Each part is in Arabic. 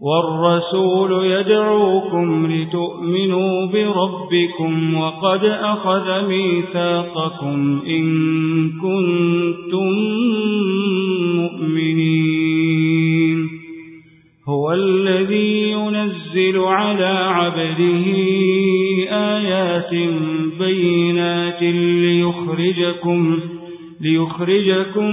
والرسول يدعوكم لتؤمنوا بربكم وقد أخذ ميثاقكم إن كنتم مؤمنين. هو الذي ينزل على عبده آيات بينات ليخرجكم ليخرجكم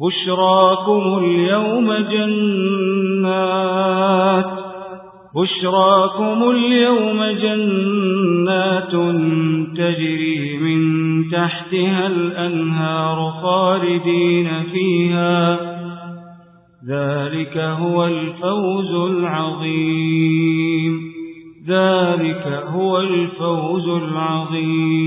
بشراكم اليوم جنات بشراكم اليوم جنات تجري من تحتها الأنهار خالدين فيها. ذلك هو الفوز العظيم. ذلك هو الفوز العظيم.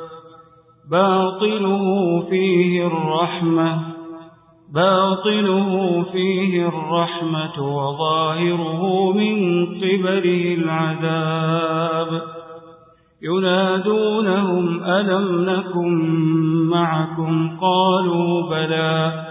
باطنه فيه الرحمة باطنه فيه الرحمة وظاهره من قبله العذاب. ينادونهم ألم نكن معكم؟ قالوا بلى.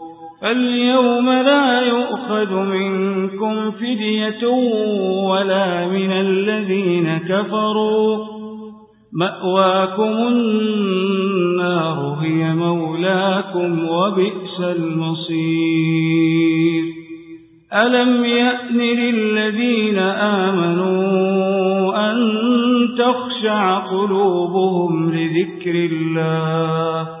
اليوم لا يؤخذ منكم فدية ولا من الذين كفروا. مأواكم النار هي مولاكم وبئس المصير. ألم يأن للذين آمنوا أن تخشع قلوبهم لذكر الله؟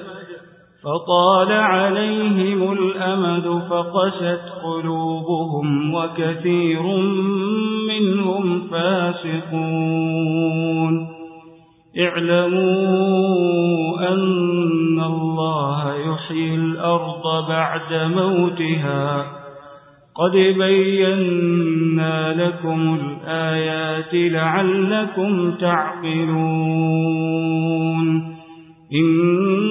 فطال عليهم الأمد فقست قلوبهم وكثير منهم فاسقون. اعلموا أن الله يحيي الأرض بعد موتها. قد بينا لكم الآيات لعلكم تعقلون. إن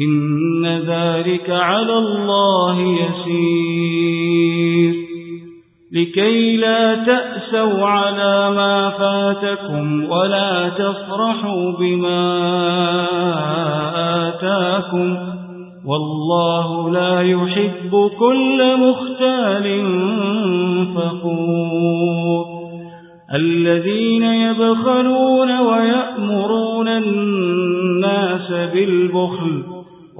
إن ذلك على الله يسير. لكي لا تأسوا على ما فاتكم ولا تفرحوا بما آتاكم. والله لا يحب كل مختال فخور. الذين يبخلون ويأمرون الناس بالبخل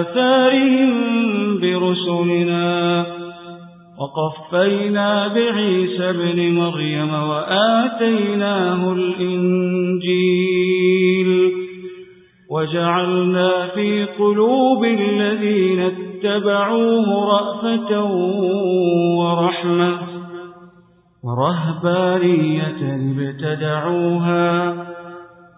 آثارهم برسلنا وقفينا بعيسى بن مريم وآتيناه الإنجيل وجعلنا في قلوب الذين اتبعوه رأفة ورحمة ورهبانية ابتدعوها